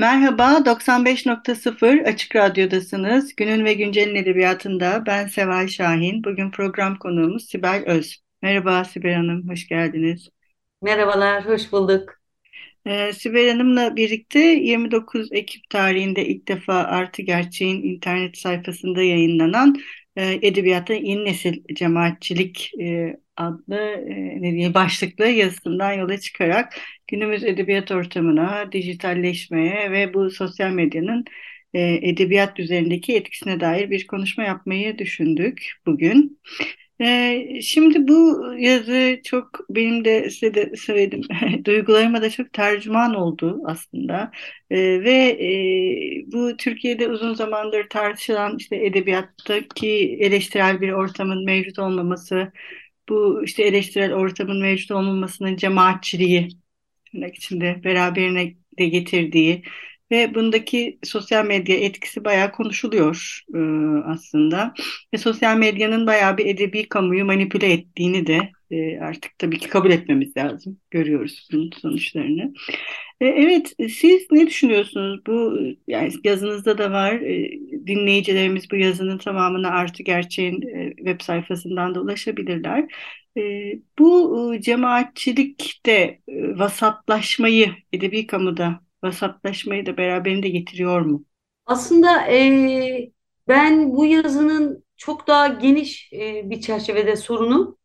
Merhaba, 95.0 Açık Radyo'dasınız. Günün ve Güncel'in edebiyatında ben Seval Şahin. Bugün program konuğumuz Sibel Öz. Merhaba Sibel Hanım, hoş geldiniz. Merhabalar, hoş bulduk. Ee, Sibel Hanım'la birlikte 29 Ekim tarihinde ilk defa Artı Gerçeğin internet sayfasında yayınlanan e, Edebiyatta Yeni Nesil Cemaatçilik e, adlı e, ne diye başlıklı yazısından yola çıkarak günümüz edebiyat ortamına, dijitalleşmeye ve bu sosyal medyanın e, edebiyat üzerindeki etkisine dair bir konuşma yapmayı düşündük bugün. Ee, şimdi bu yazı çok benim de size de söyledim duygularıma da çok tercüman oldu aslında Ee, ve e, bu Türkiye'de uzun zamandır tartışılan işte edebiyattaki eleştirel bir ortamın mevcut olmaması bu işte eleştirel ortamın mevcut olmamasının cemaatçiliği içinde beraberine de getirdiği ve bundaki sosyal medya etkisi bayağı konuşuluyor e, aslında. Ve sosyal medyanın bayağı bir edebi kamuyu manipüle ettiğini de e, artık tabii ki kabul etmemiz lazım. Görüyoruz bunun sonuçlarını. E, evet, siz ne düşünüyorsunuz? Bu yani yazınızda da var. E, dinleyicilerimiz bu yazının tamamına Artı Gerçeğin e, web sayfasından da ulaşabilirler. E, bu e, cemaatçilikte e, vasatlaşmayı edebi kamuda vasatlaşmayı da beraberinde getiriyor mu? Aslında e, ben bu yazının çok daha geniş e, bir çerçevede sorunu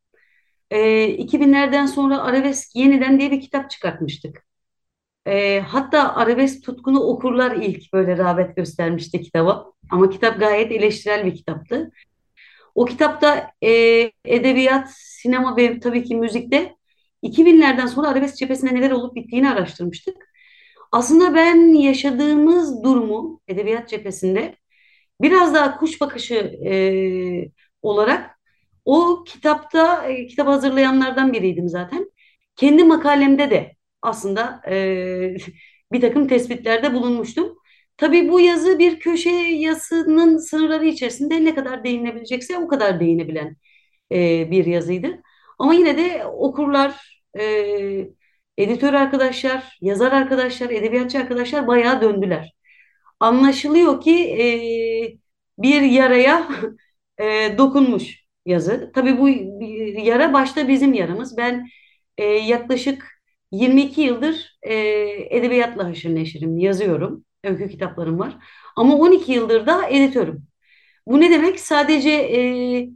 e, 2000'lerden sonra Arabesk Yeniden diye bir kitap çıkartmıştık. E, hatta arabesk tutkunu okurlar ilk böyle rağbet göstermişti kitaba. Ama kitap gayet eleştirel bir kitaptı. O kitapta e, edebiyat, sinema ve tabii ki müzikte 2000'lerden sonra arabesk cephesinde neler olup bittiğini araştırmıştık. Aslında ben yaşadığımız durumu edebiyat cephesinde biraz daha kuş bakışı e, olarak o kitapta e, kitap hazırlayanlardan biriydim zaten. Kendi makalemde de aslında e, bir takım tespitlerde bulunmuştum. Tabii bu yazı bir köşe yazısının sınırları içerisinde ne kadar değinebilecekse o kadar değinebilen e, bir yazıydı. Ama yine de okurlar, e, editör arkadaşlar, yazar arkadaşlar, edebiyatçı arkadaşlar bayağı döndüler. Anlaşılıyor ki e, bir yaraya e, dokunmuş yazı. Tabii bu yara başta bizim yaramız. Ben e, yaklaşık 22 yıldır e, edebiyatla haşır neşirim, yazıyorum. Öykü kitaplarım var. Ama 12 yıldır da editörüm. Bu ne demek? Sadece e,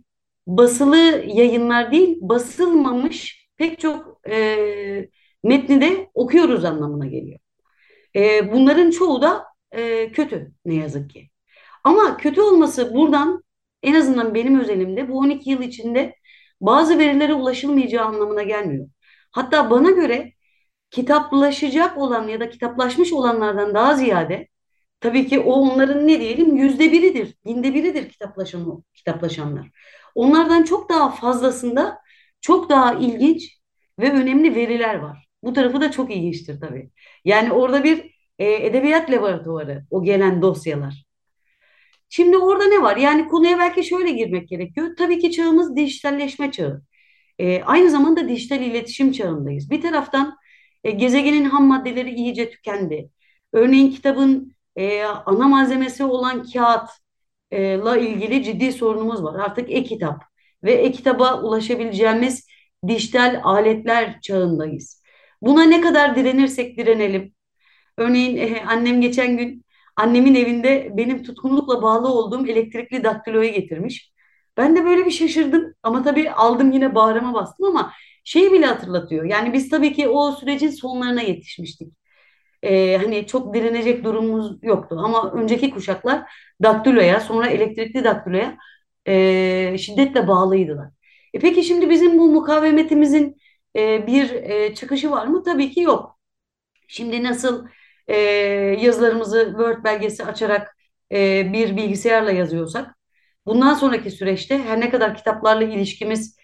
basılı yayınlar değil, basılmamış pek çok e, metni de okuyoruz anlamına geliyor. E, bunların çoğu da e, kötü ne yazık ki. Ama kötü olması buradan en azından benim özelimde bu 12 yıl içinde bazı verilere ulaşılmayacağı anlamına gelmiyor. Hatta bana göre kitaplaşacak olan ya da kitaplaşmış olanlardan daha ziyade tabii ki o onların ne diyelim yüzde biridir, binde biridir kitaplaşan kitaplaşanlar. Onlardan çok daha fazlasında çok daha ilginç ve önemli veriler var. Bu tarafı da çok ilginçtir tabii. Yani orada bir e, edebiyat laboratuvarı o gelen dosyalar. Şimdi orada ne var? Yani konuya belki şöyle girmek gerekiyor. Tabii ki çağımız dijitalleşme çağı. E, aynı zamanda dijital iletişim çağındayız. Bir taraftan e, gezegenin ham maddeleri iyice tükendi. Örneğin kitabın e, ana malzemesi olan kağıtla ilgili ciddi sorunumuz var. Artık e-kitap ve e-kitaba ulaşabileceğimiz dijital aletler çağındayız. Buna ne kadar direnirsek direnelim. Örneğin e, annem geçen gün annemin evinde benim tutkunlukla bağlı olduğum elektrikli daktiloyu getirmiş. Ben de böyle bir şaşırdım ama tabii aldım yine bağrıma bastım ama şeyi bile hatırlatıyor. Yani biz tabii ki o sürecin sonlarına yetişmiştik. Ee, hani çok direnecek durumumuz yoktu ama önceki kuşaklar daktiloya sonra elektrikli daktiloya e, şiddetle bağlıydılar. E peki şimdi bizim bu mukavemetimizin e, bir e, çıkışı var mı? Tabii ki yok. Şimdi nasıl e, yazılarımızı Word belgesi açarak bir bilgisayarla yazıyorsak, bundan sonraki süreçte her ne kadar kitaplarla ilişkimiz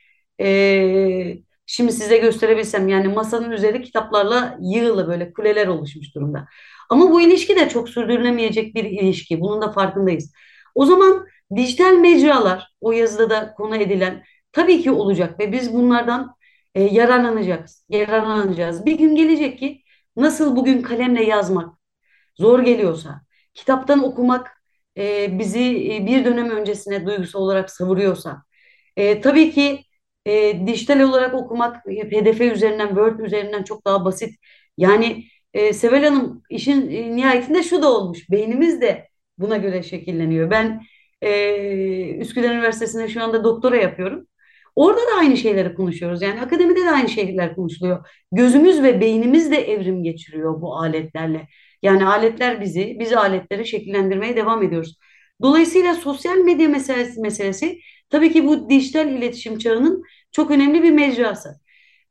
şimdi size gösterebilsem yani masanın üzeri kitaplarla yığılı böyle kuleler oluşmuş durumda. Ama bu ilişki de çok sürdürülemeyecek bir ilişki. Bunun da farkındayız. O zaman dijital mecralar o yazıda da konu edilen tabii ki olacak ve biz bunlardan e, yararlanacağız. Yararlanacağız. Bir gün gelecek ki nasıl bugün kalemle yazmak zor geliyorsa, kitaptan okumak e, bizi e, bir dönem öncesine duygusal olarak savuruyorsa, e, tabii ki e, dijital olarak okumak PDF üzerinden, Word üzerinden çok daha basit. Yani e, Sevel Hanım işin e, nihayetinde şu da olmuş. Beynimiz de buna göre şekilleniyor. Ben e, Üsküdar Üniversitesi'nde şu anda doktora yapıyorum. Orada da aynı şeyleri konuşuyoruz. Yani akademide de aynı şeyler konuşuluyor. Gözümüz ve beynimiz de evrim geçiriyor bu aletlerle. Yani aletler bizi, biz aletleri şekillendirmeye devam ediyoruz. Dolayısıyla sosyal medya meselesi, meselesi tabii ki bu dijital iletişim çağının çok önemli bir mecrası.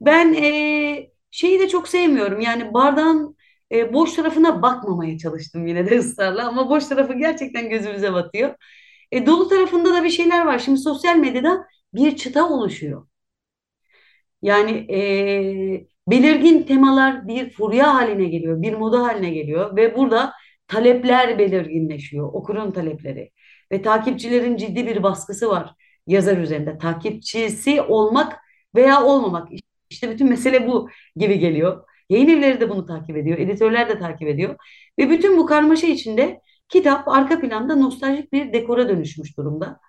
Ben e, şeyi de çok sevmiyorum. Yani bardağın e, boş tarafına bakmamaya çalıştım yine de ısrarla ama boş tarafı gerçekten gözümüze batıyor. E, dolu tarafında da bir şeyler var. Şimdi sosyal medyada bir çıta oluşuyor. Yani e, belirgin temalar bir furya haline geliyor, bir moda haline geliyor ve burada talepler belirginleşiyor, okurun talepleri ve takipçilerin ciddi bir baskısı var yazar üzerinde. Takipçisi olmak veya olmamak. İşte bütün mesele bu gibi geliyor. Yayın evleri de bunu takip ediyor, editörler de takip ediyor. Ve bütün bu karmaşa içinde kitap arka planda nostaljik bir dekora dönüşmüş durumda.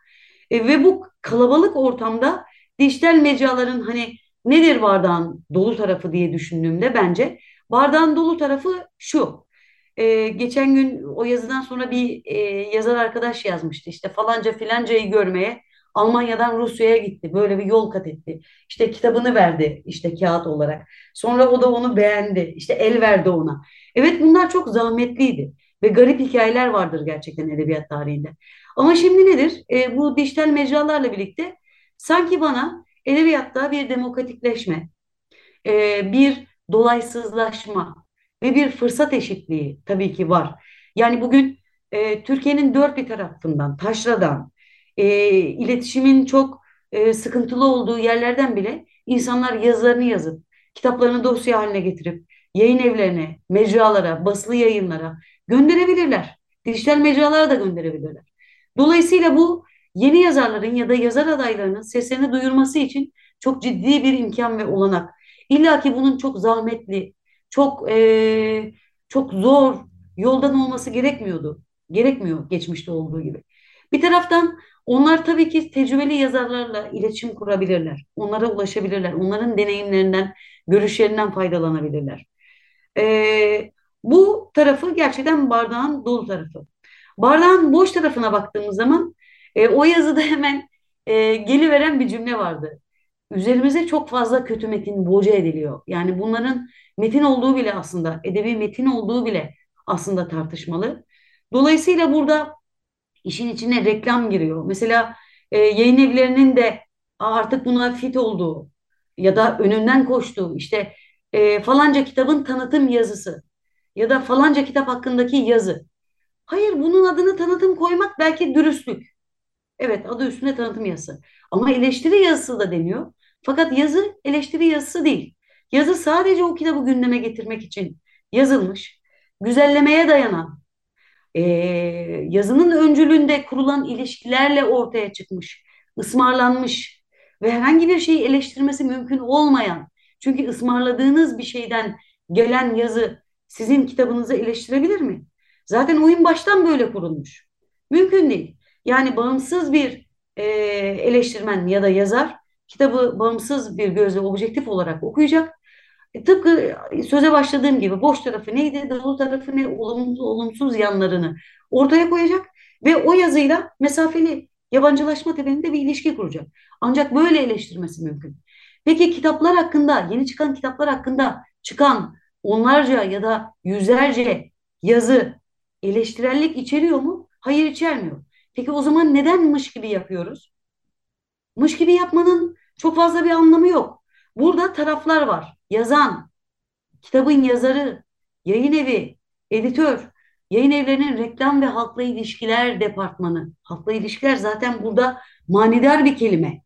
E, ve bu kalabalık ortamda dijital mecraların hani nedir bardağın dolu tarafı diye düşündüğümde bence bardağın dolu tarafı şu. E, geçen gün o yazıdan sonra bir e, yazar arkadaş yazmıştı. İşte falanca filancayı görmeye Almanya'dan Rusya'ya gitti. Böyle bir yol kat etti. İşte kitabını verdi işte kağıt olarak. Sonra o da onu beğendi. İşte el verdi ona. Evet bunlar çok zahmetliydi. Ve garip hikayeler vardır gerçekten edebiyat tarihinde. Ama şimdi nedir? E, bu dijital mecralarla birlikte sanki bana edebiyatta bir demokratikleşme, e, bir dolaysızlaşma ve bir fırsat eşitliği tabii ki var. Yani bugün e, Türkiye'nin dört bir tarafından, taşradan, e, iletişimin çok e, sıkıntılı olduğu yerlerden bile insanlar yazılarını yazıp, kitaplarını dosya haline getirip, yayın evlerine, mecralara, basılı yayınlara gönderebilirler. Dijital mecralara da gönderebilirler. Dolayısıyla bu yeni yazarların ya da yazar adaylarının seslerini duyurması için çok ciddi bir imkan ve olanak. İlla ki bunun çok zahmetli, çok e, çok zor yoldan olması gerekmiyordu. Gerekmiyor geçmişte olduğu gibi. Bir taraftan onlar tabii ki tecrübeli yazarlarla iletişim kurabilirler. Onlara ulaşabilirler. Onların deneyimlerinden, görüşlerinden faydalanabilirler. E, bu tarafı gerçekten bardağın dolu tarafı. Bardağın boş tarafına baktığımız zaman e, o yazıda hemen e, geliveren bir cümle vardı. Üzerimize çok fazla kötü metin boca ediliyor. Yani bunların metin olduğu bile aslında, edebi metin olduğu bile aslında tartışmalı. Dolayısıyla burada işin içine reklam giriyor. Mesela e, yayın evlerinin de artık buna fit olduğu ya da önünden koştuğu işte e, falanca kitabın tanıtım yazısı ya da falanca kitap hakkındaki yazı. Hayır bunun adını tanıtım koymak belki dürüstlük. Evet adı üstünde tanıtım yazısı. Ama eleştiri yazısı da deniyor. Fakat yazı eleştiri yazısı değil. Yazı sadece o kitabı gündeme getirmek için yazılmış, güzellemeye dayanan, e, yazının öncülüğünde kurulan ilişkilerle ortaya çıkmış, ısmarlanmış ve herhangi bir şeyi eleştirmesi mümkün olmayan, çünkü ısmarladığınız bir şeyden gelen yazı sizin kitabınızı eleştirebilir mi? Zaten oyun baştan böyle kurulmuş. Mümkün değil. Yani bağımsız bir e, eleştirmen ya da yazar kitabı bağımsız bir gözle objektif olarak okuyacak. E, tıpkı söze başladığım gibi boş tarafı neydi, dolu tarafı ne, olumsuz, olumsuz yanlarını ortaya koyacak ve o yazıyla mesafeli yabancılaşma temelinde bir ilişki kuracak. Ancak böyle eleştirmesi mümkün. Peki kitaplar hakkında, yeni çıkan kitaplar hakkında çıkan onlarca ya da yüzlerce yazı eleştirellik içeriyor mu? Hayır içermiyor. Peki o zaman neden mış gibi yapıyoruz? Mış gibi yapmanın çok fazla bir anlamı yok. Burada taraflar var. Yazan, kitabın yazarı, yayın evi, editör, yayın evlerinin reklam ve halkla ilişkiler departmanı. Halkla ilişkiler zaten burada manidar bir kelime.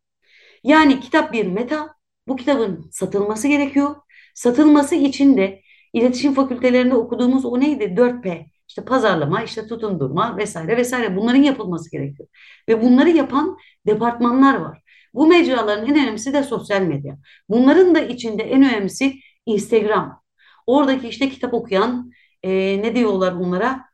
Yani kitap bir meta, bu kitabın satılması gerekiyor. Satılması için de iletişim fakültelerinde okuduğumuz o neydi? 4P. İşte pazarlama, işte tutundurma vesaire vesaire bunların yapılması gerekiyor. Ve bunları yapan departmanlar var. Bu mecraların en önemlisi de sosyal medya. Bunların da içinde en önemlisi Instagram. Oradaki işte kitap okuyan e, ne diyorlar onlara?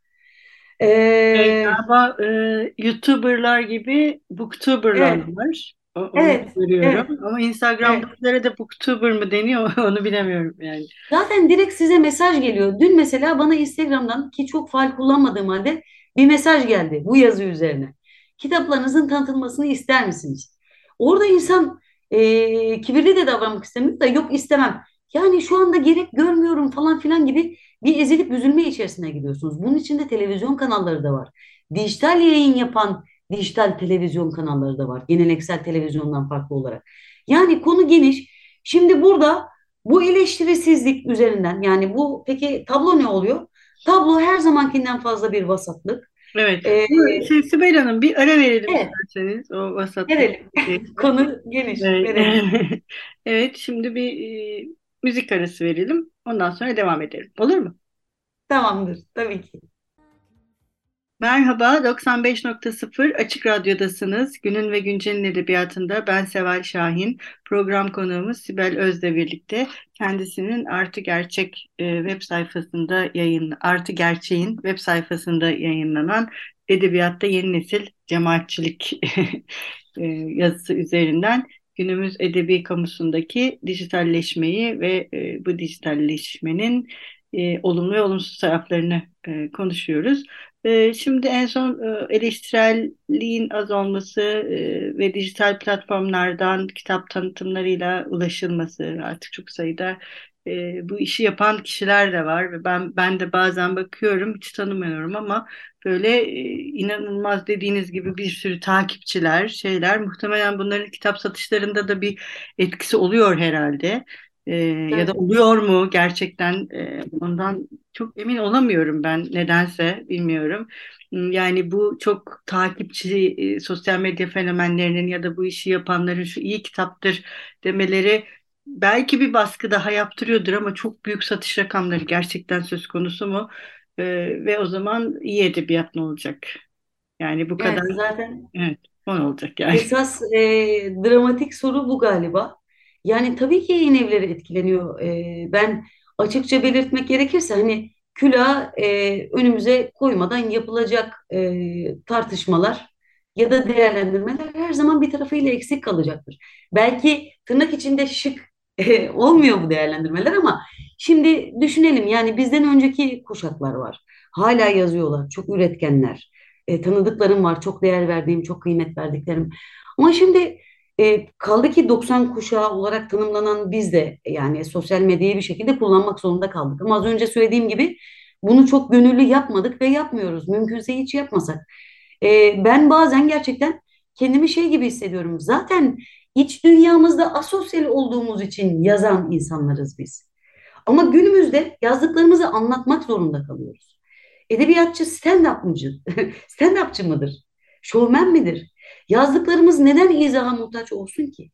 E, ee, galiba e, YouTuber'lar gibi Booktuber'lar evet. var. O, evet. Evet. Ama Instagram'dakilere evet. de Booktuber mı deniyor onu bilemiyorum yani. Zaten direkt size mesaj geliyor. Dün mesela bana Instagram'dan ki çok faal kullanmadığım halde bir mesaj geldi bu yazı üzerine. Kitaplarınızın tanıtılmasını ister misiniz? Orada insan e, kibirli de davranmak istemiyor da yok istemem. Yani şu anda gerek görmüyorum falan filan gibi bir ezilip üzülme içerisine gidiyorsunuz. Bunun içinde televizyon kanalları da var. Dijital yayın yapan dijital televizyon kanalları da var. Geleneksel televizyondan farklı olarak. Yani konu geniş. Şimdi burada bu eleştirisizlik üzerinden yani bu peki tablo ne oluyor? Tablo her zamankinden fazla bir vasatlık. Evet. Ee, şey, Sibel Hanım bir ara verelim evet. isterseniz o vasatlık. Verelim. Konu geniş. Evet. Verelim. evet şimdi bir e, müzik arası verelim. Ondan sonra devam edelim. Olur mu? Tamamdır. Tabii ki. Merhaba, 95.0 Açık Radyo'dasınız. Günün ve Güncel'in edebiyatında ben Seval Şahin. Program konuğumuz Sibel Öz'le birlikte kendisinin Artı Gerçek e, web sayfasında yayın Artı Gerçeğin web sayfasında yayınlanan Edebiyatta Yeni Nesil Cemaatçilik e, yazısı üzerinden günümüz edebi kamusundaki dijitalleşmeyi ve e, bu dijitalleşmenin olumlu ve olumsuz taraflarını konuşuyoruz. E, şimdi en son e, eleştirelliğin az olması e, ve dijital platformlardan kitap tanıtımlarıyla ulaşılması artık çok sayıda e, bu işi yapan kişiler de var ve ben ben de bazen bakıyorum hiç tanımıyorum ama böyle e, inanılmaz dediğiniz gibi bir sürü takipçiler şeyler muhtemelen bunların kitap satışlarında da bir etkisi oluyor herhalde. E, evet. Ya da oluyor mu gerçekten e, ondan çok emin olamıyorum ben nedense bilmiyorum. Yani bu çok takipçi e, sosyal medya fenomenlerinin ya da bu işi yapanların şu iyi kitaptır demeleri belki bir baskı daha yaptırıyordur ama çok büyük satış rakamları gerçekten söz konusu mu? E, ve o zaman iyi edebiyat ne olacak? Yani bu kadar evet, zaten evet, o olacak yani. Esas e, dramatik soru bu galiba. Yani tabii ki yayın evleri etkileniyor. E, ben açıkça belirtmek gerekirse hani külah e, önümüze koymadan yapılacak e, tartışmalar ya da değerlendirmeler her zaman bir tarafıyla eksik kalacaktır. Belki tırnak içinde şık e, olmuyor bu değerlendirmeler ama şimdi düşünelim yani bizden önceki kuşaklar var. Hala yazıyorlar, çok üretkenler. E, tanıdıklarım var, çok değer verdiğim, çok kıymet verdiklerim. Ama şimdi e, kaldı ki 90 kuşağı olarak tanımlanan biz de yani sosyal medyayı bir şekilde kullanmak zorunda kaldık. Ama az önce söylediğim gibi bunu çok gönüllü yapmadık ve yapmıyoruz. Mümkünse hiç yapmasak. E, ben bazen gerçekten kendimi şey gibi hissediyorum. Zaten iç dünyamızda asosyal olduğumuz için yazan insanlarız biz. Ama günümüzde yazdıklarımızı anlatmak zorunda kalıyoruz. Edebiyatçı stand-up'cı, stand-up'cı mıdır? Şovmen midir? Yazdıklarımız neden izaha muhtaç olsun ki?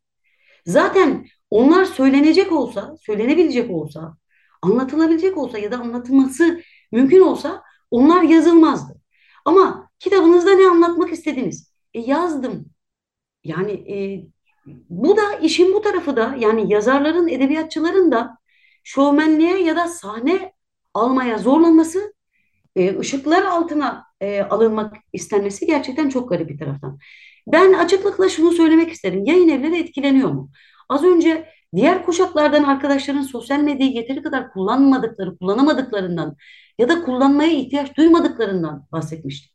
Zaten onlar söylenecek olsa, söylenebilecek olsa, anlatılabilecek olsa ya da anlatılması mümkün olsa onlar yazılmazdı. Ama kitabınızda ne anlatmak istediniz? E, yazdım. Yani e, bu da işin bu tarafı da yani yazarların, edebiyatçıların da şovmenliğe ya da sahne almaya zorlanması, e, ışıklar altına e, alınmak istenmesi gerçekten çok garip bir taraftan. Ben açıklıkla şunu söylemek isterim. Yayın evleri etkileniyor mu? Az önce diğer kuşaklardan arkadaşların sosyal medyayı yeteri kadar kullanmadıkları, kullanamadıklarından ya da kullanmaya ihtiyaç duymadıklarından bahsetmiştim.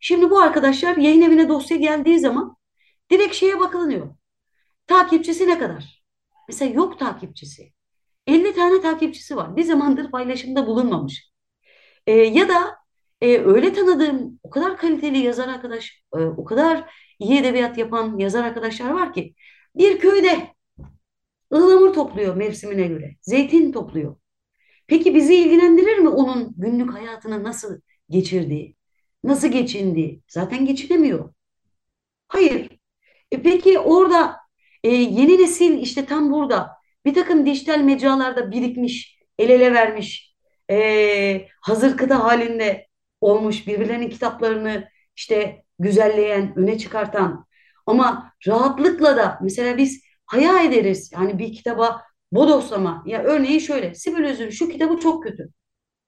Şimdi bu arkadaşlar yayın evine dosya geldiği zaman direkt şeye bakılıyor. Takipçisi ne kadar? Mesela yok takipçisi. 50 tane takipçisi var. Bir zamandır paylaşımda bulunmamış. E, ya da e, öyle tanıdığım o kadar kaliteli yazar arkadaş, e, o kadar iyi edebiyat yapan yazar arkadaşlar var ki Bir köyde ıhlamur topluyor mevsimine göre. Zeytin topluyor. Peki bizi ilgilendirir mi onun günlük hayatını nasıl geçirdiği, nasıl geçindiği? Zaten geçinemiyor. Hayır. E peki orada e, yeni nesil işte tam burada bir takım dijital mecralarda birikmiş, el ele vermiş, e, hazır kıta halinde olmuş, birbirlerinin kitaplarını işte güzelleyen, öne çıkartan ama rahatlıkla da mesela biz hayal ederiz yani bir kitaba bodoslama. Ya örneğin şöyle, Sibel Öz'ün şu kitabı çok kötü.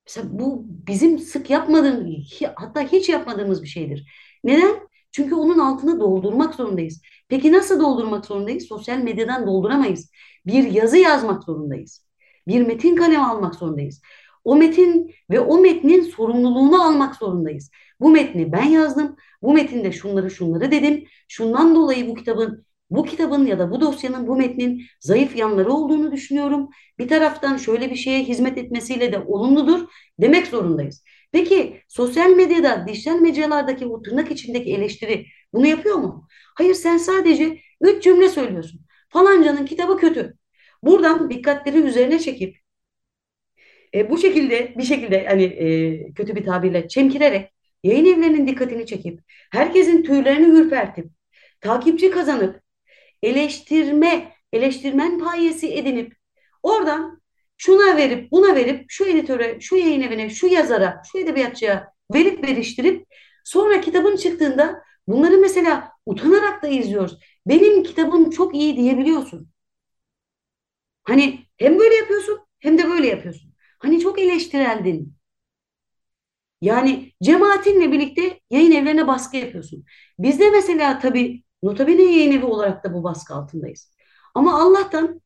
Mesela bu bizim sık yapmadığımız, hatta hiç yapmadığımız bir şeydir. Neden? Çünkü onun altını doldurmak zorundayız. Peki nasıl doldurmak zorundayız? Sosyal medyadan dolduramayız. Bir yazı yazmak zorundayız. Bir metin kalemi almak zorundayız. O metin ve o metnin sorumluluğunu almak zorundayız. Bu metni ben yazdım. Bu metinde şunları şunları dedim. Şundan dolayı bu kitabın bu kitabın ya da bu dosyanın, bu metnin zayıf yanları olduğunu düşünüyorum. Bir taraftan şöyle bir şeye hizmet etmesiyle de olumludur demek zorundayız. Peki sosyal medyada, dijital mecralardaki o tırnak içindeki eleştiri bunu yapıyor mu? Hayır sen sadece üç cümle söylüyorsun. Falancanın kitabı kötü. Buradan dikkatleri üzerine çekip e, bu şekilde bir şekilde hani e, kötü bir tabirle çemkirerek yayın evlerinin dikkatini çekip herkesin tüylerini ürpertip takipçi kazanıp eleştirme, eleştirmen payesi edinip oradan şuna verip buna verip şu editöre, şu yayın evine, şu yazara, şu edebiyatçıya verip veriştirip sonra kitabın çıktığında bunları mesela utanarak da izliyoruz. Benim kitabım çok iyi diyebiliyorsun. Hani hem böyle yapıyorsun hem de böyle yapıyorsun. Hani çok eleştireldin. Yani cemaatinle birlikte yayın evlerine baskı yapıyorsun. Bizde mesela tabii Notabene yayın evi olarak da bu baskı altındayız. Ama Allah'tan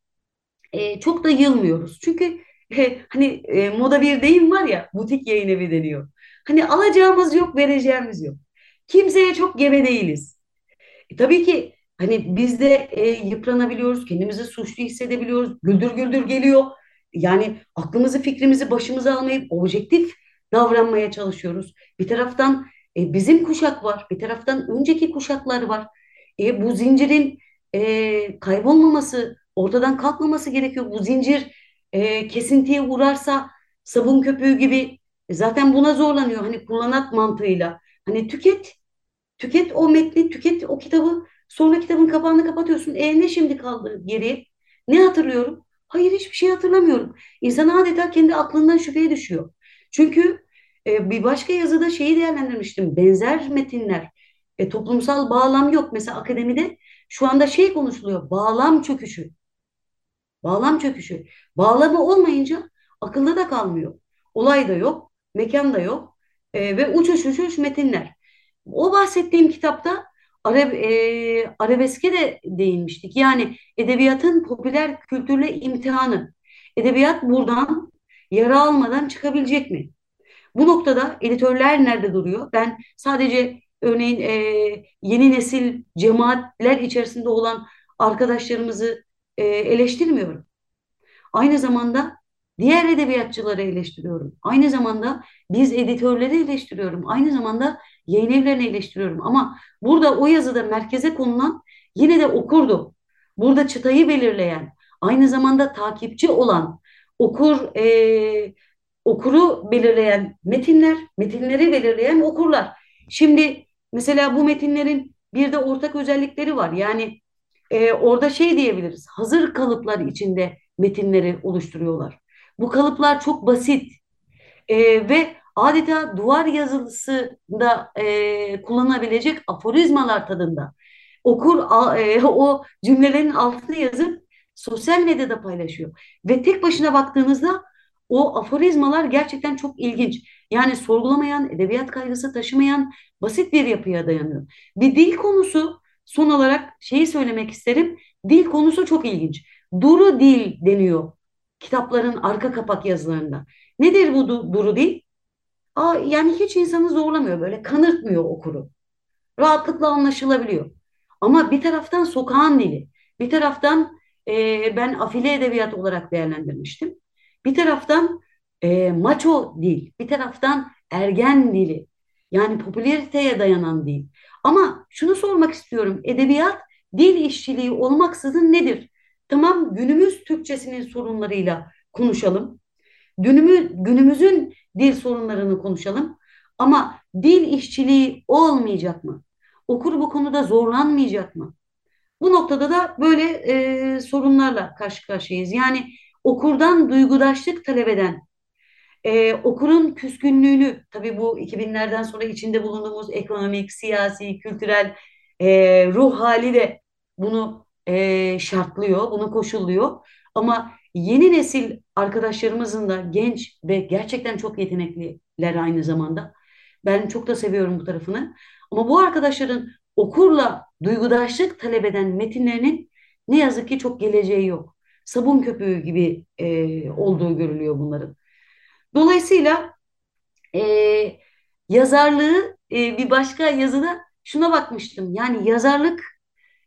e, çok da yılmıyoruz. Çünkü e, hani e, moda bir deyim var ya butik yayın evi deniyor. Hani alacağımız yok vereceğimiz yok. Kimseye çok gebe değiliz. E, tabii ki hani biz de e, yıpranabiliyoruz, kendimizi suçlu hissedebiliyoruz, güldür güldür geliyor. Yani aklımızı fikrimizi başımıza almayıp objektif davranmaya çalışıyoruz. Bir taraftan e, bizim kuşak var, bir taraftan önceki kuşaklar var. E, bu zincirin e, kaybolmaması, ortadan kalkmaması gerekiyor. Bu zincir e, kesintiye uğrarsa sabun köpüğü gibi e, zaten buna zorlanıyor. Hani kullanat mantığıyla. Hani tüket, tüket o metni, tüket o kitabı. Sonra kitabın kapağını kapatıyorsun. E ne şimdi kaldı geriye? Ne hatırlıyorum? Hayır hiçbir şey hatırlamıyorum. İnsan adeta kendi aklından şüpheye düşüyor. Çünkü e, bir başka yazıda şeyi değerlendirmiştim. Benzer metinler e, toplumsal bağlam yok. Mesela akademide şu anda şey konuşuluyor. Bağlam çöküşü. Bağlam çöküşü. Bağlamı olmayınca akılda da kalmıyor. Olay da yok. Mekan da yok. E, ve uçuş uçuş metinler. O bahsettiğim kitapta Ara, e, arabeske de değinmiştik. Yani edebiyatın popüler kültürle imtihanı. Edebiyat buradan yara almadan çıkabilecek mi? Bu noktada editörler nerede duruyor? Ben sadece örneğin e, yeni nesil cemaatler içerisinde olan arkadaşlarımızı e, eleştirmiyorum. Aynı zamanda diğer edebiyatçıları eleştiriyorum. Aynı zamanda biz editörleri eleştiriyorum. Aynı zamanda yayın evlerini eleştiriyorum. Ama burada o yazıda merkeze konulan yine de okurdu. Burada çıtayı belirleyen, aynı zamanda takipçi olan, okur e, okuru belirleyen metinler, metinleri belirleyen okurlar. Şimdi Mesela bu metinlerin bir de ortak özellikleri var. Yani e, orada şey diyebiliriz. Hazır kalıplar içinde metinleri oluşturuyorlar. Bu kalıplar çok basit e, ve adeta duvar yazılısında e, kullanabilecek aforizmalar tadında. Okur e, o cümlelerin altını yazıp sosyal medyada paylaşıyor. Ve tek başına baktığınızda o aforizmalar gerçekten çok ilginç. Yani sorgulamayan, edebiyat kaygısı taşımayan basit bir yapıya dayanıyor. Bir dil konusu son olarak şeyi söylemek isterim. Dil konusu çok ilginç. Duru dil deniyor kitapların arka kapak yazılarında. Nedir bu du duru dil? Aa, yani hiç insanı zorlamıyor böyle kanırtmıyor okuru. Rahatlıkla anlaşılabiliyor. Ama bir taraftan sokağın dili, bir taraftan e, ben afile edebiyat olarak değerlendirmiştim. Bir taraftan e, maço dil, bir taraftan ergen dili. Yani popülariteye dayanan değil. Ama şunu sormak istiyorum. Edebiyat dil işçiliği olmaksızın nedir? Tamam günümüz Türkçesinin sorunlarıyla konuşalım. Günümü, günümüzün dil sorunlarını konuşalım. Ama dil işçiliği olmayacak mı? Okur bu konuda zorlanmayacak mı? Bu noktada da böyle e, sorunlarla karşı karşıyayız. Yani okurdan duygudaşlık talep eden, e, okurun küskünlüğünü, tabii bu 2000'lerden sonra içinde bulunduğumuz ekonomik, siyasi, kültürel e, ruh hali de bunu e, şartlıyor, bunu koşulluyor. Ama yeni nesil arkadaşlarımızın da genç ve gerçekten çok yetenekliler aynı zamanda. Ben çok da seviyorum bu tarafını. Ama bu arkadaşların okurla duygudaşlık talep eden metinlerinin ne yazık ki çok geleceği yok. Sabun köpüğü gibi e, olduğu görülüyor bunların. Dolayısıyla e, yazarlığı e, bir başka yazıda şuna bakmıştım. Yani yazarlık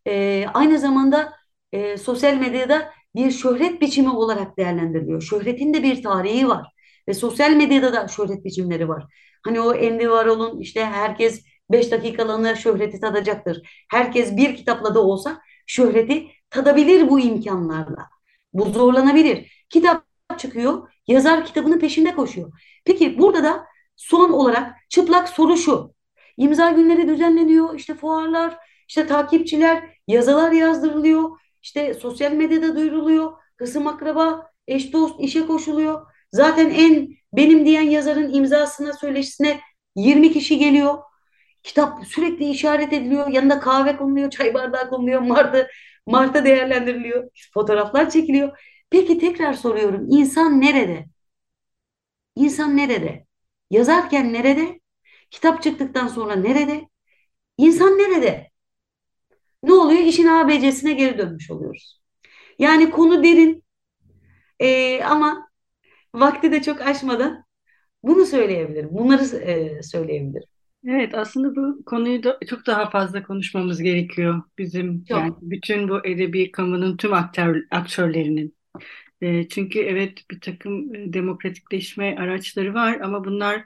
e, aynı zamanda e, sosyal medyada bir şöhret biçimi olarak değerlendiriliyor. Şöhretin de bir tarihi var ve sosyal medyada da şöhret biçimleri var. Hani o Andy Warhol'un işte herkes 5 dakikalığına şöhreti tadacaktır. Herkes bir kitapla da olsa şöhreti tadabilir bu imkanlarla. Bu zorlanabilir. Kitap çıkıyor, yazar kitabının peşinde koşuyor. Peki burada da son olarak çıplak soru şu. İmza günleri düzenleniyor, işte fuarlar, işte takipçiler, yazılar yazdırılıyor, işte sosyal medyada duyuruluyor, kısım akraba, eş dost işe koşuluyor. Zaten en benim diyen yazarın imzasına, söyleşisine 20 kişi geliyor. Kitap sürekli işaret ediliyor. Yanında kahve konuluyor, çay bardağı konuluyor, martı, martı değerlendiriliyor. Fotoğraflar çekiliyor. Peki tekrar soruyorum. İnsan nerede? İnsan nerede? Yazarken nerede? Kitap çıktıktan sonra nerede? İnsan nerede? Ne oluyor? İşin ABC'sine geri dönmüş oluyoruz. Yani konu derin ee, ama vakti de çok aşmadan bunu söyleyebilirim. Bunları e, söyleyebilirim. Evet, aslında bu konuyu da çok daha fazla konuşmamız gerekiyor bizim Çok. yani bütün bu edebi kamunun tüm aktör, aktörlerinin. E, çünkü evet bir takım e, demokratikleşme araçları var ama bunlar e,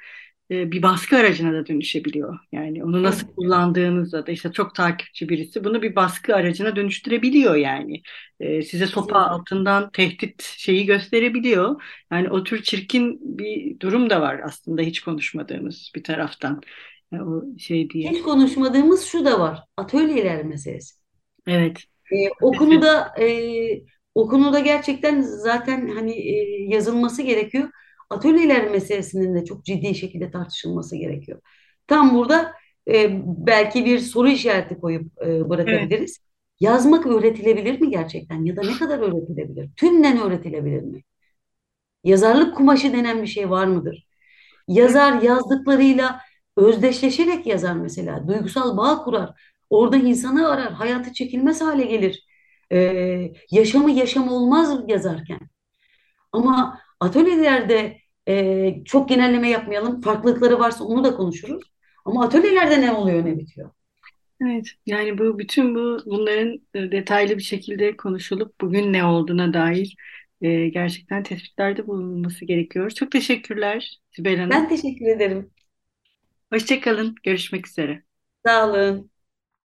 bir baskı aracına da dönüşebiliyor. Yani onu nasıl Evet. kullandığınızda da işte çok takipçi birisi bunu bir baskı aracına dönüştürebiliyor yani. E, size sopa Kesinlikle. altından tehdit şeyi gösterebiliyor. Yani o tür çirkin bir durum da var aslında hiç konuşmadığımız bir taraftan. Yani o şey diye. Hiç konuşmadığımız şu da var. Atölyeler meselesi. Evet. E, o konuda e, o konuda gerçekten zaten hani e, yazılması gerekiyor. Atölyeler meselesinin de çok ciddi şekilde tartışılması gerekiyor. Tam burada e, belki bir soru işareti koyup e, Evet. bırakabiliriz. Yazmak öğretilebilir mi gerçekten ya da ne kadar öğretilebilir? Tümden öğretilebilir mi? Yazarlık kumaşı denen bir şey var mıdır? Yazar yazdıklarıyla özdeşleşerek yazar mesela. Duygusal bağ kurar. Orada insanı arar. Hayatı çekilmez hale gelir. Ee, yaşamı yaşam olmaz yazarken. Ama atölyelerde e, çok genelleme yapmayalım. Farklılıkları varsa onu da konuşuruz. Ama atölyelerde ne oluyor ne bitiyor? Evet, yani bu bütün bu bunların e, detaylı bir şekilde konuşulup bugün ne olduğuna dair e, gerçekten tespitlerde bulunması gerekiyor. Çok teşekkürler Sibel Hanım. Ben teşekkür ederim. Hoşça kalın. Görüşmek üzere. Sağ olun.